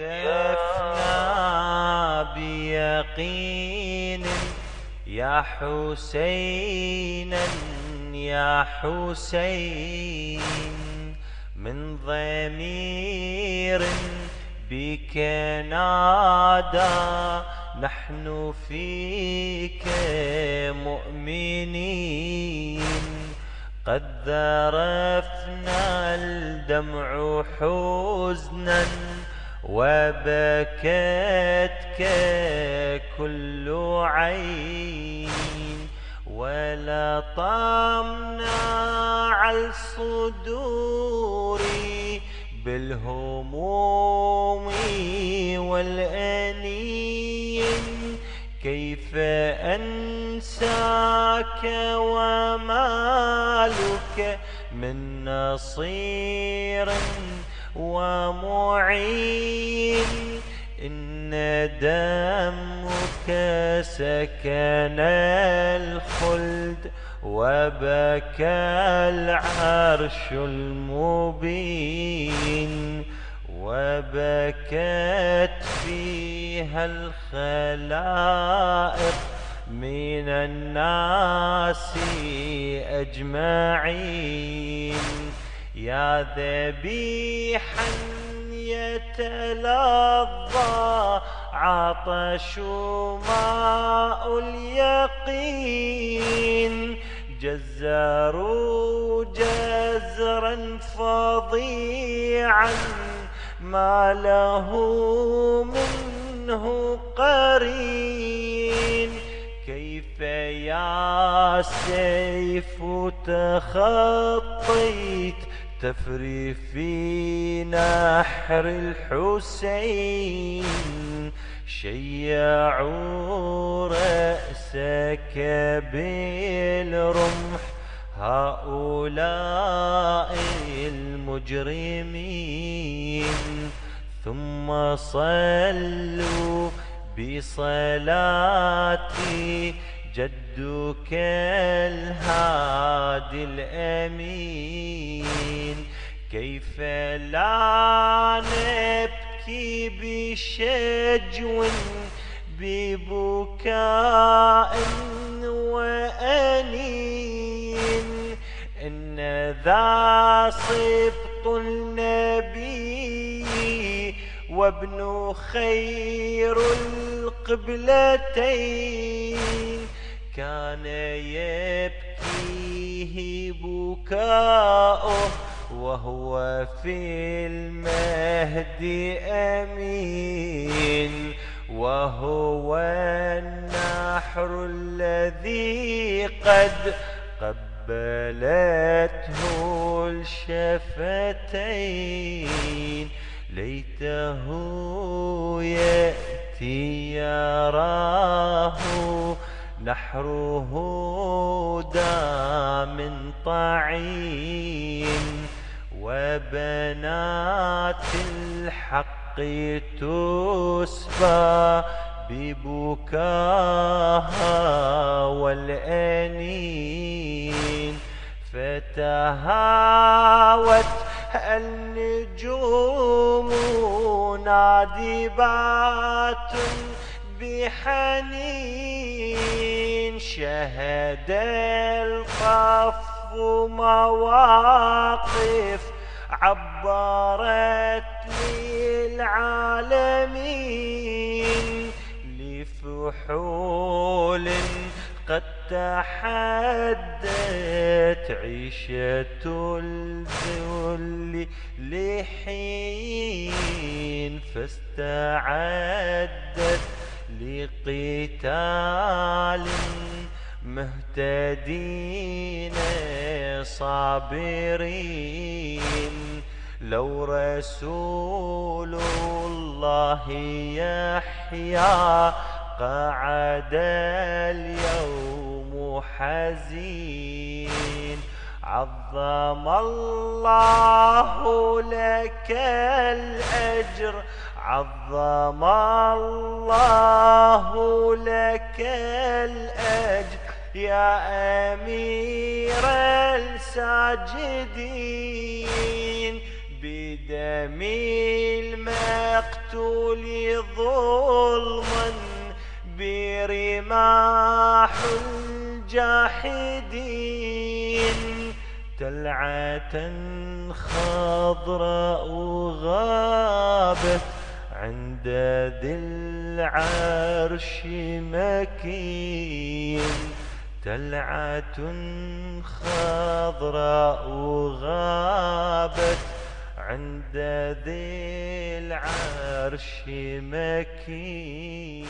هتفنا بيقين. يا حسينا يا حسين. من ضمير بك نادى نحن فيك مؤمنين. قد ذرفنا الدمع حزنا. وبكتك كل عين ولطمنا على الصدور بالهموم والأنين كيف أنساك ومالك من نصير ومعين. إن دمك سكن الخلد وبكى العرش المبين وبكت فيها الخلائق من الناس أجمعين. يا ذبيحا يتلظى عطش ماء اليقين. جزروا جزرا فظيعا ما له منه قرين. كيف يا سيف تخطيت تفري في نحر الحسين شيعوا رأسك بالرمح هؤلاء المجرمين. ثم صلوا بصلاتي جدك الهادي الأمين. كيف لا نبكي بشجو ببكاء وأنين؟ إن ذا صبط النبي وابن خير القبلتين. كان يبكيه بكاؤه وهو في المهد أمين وهو النحر الذي قد قبلته الشفتين. ليته يأتي يراه نحره دام طعين وبنات الحق تسبى ببكاها والأنين. فتهاوت النجوم نادبات بحنين. شهد القف مواقف عبرت للعالمين لفحول قد تحدت عيشة الذل لحين فاستعدت لقتال مهتدين صابرين. لو رسول الله يحيى قعد اليوم حزين. عظم الله لك الأجر. عظم الله لك الأجر. يا أمير الساجدين بدم المقتول ظلما برماح الجاحدين. تلعة خضراء غابت عند ذي العرش مكين. تلعة خضراء غابت عند ذي العرش مكين.